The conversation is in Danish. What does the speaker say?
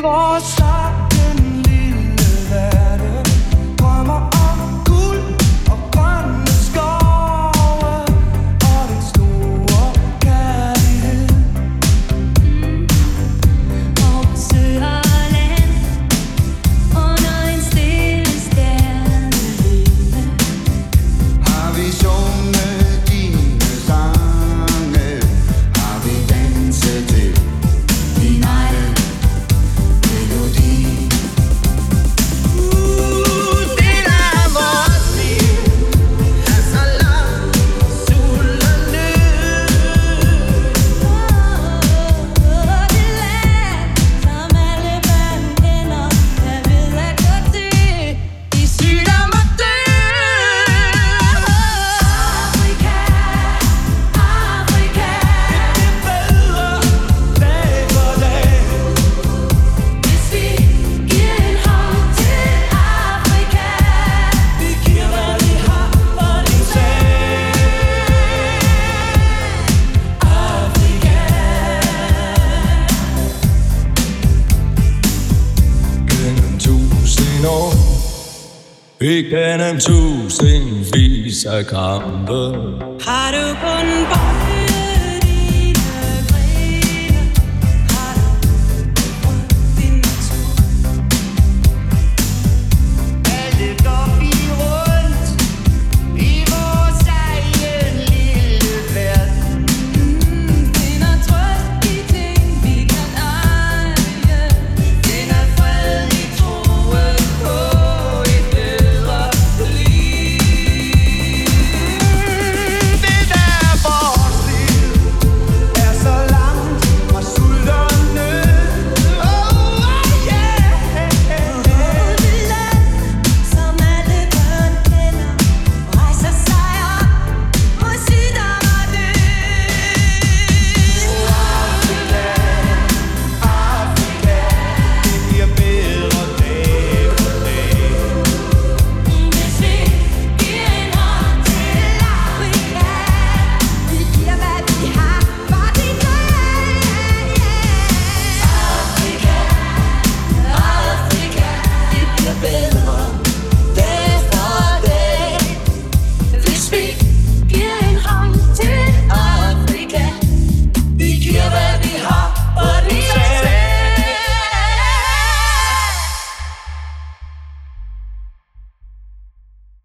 perigosa. Igennem tusindvis af kampe. Har du kun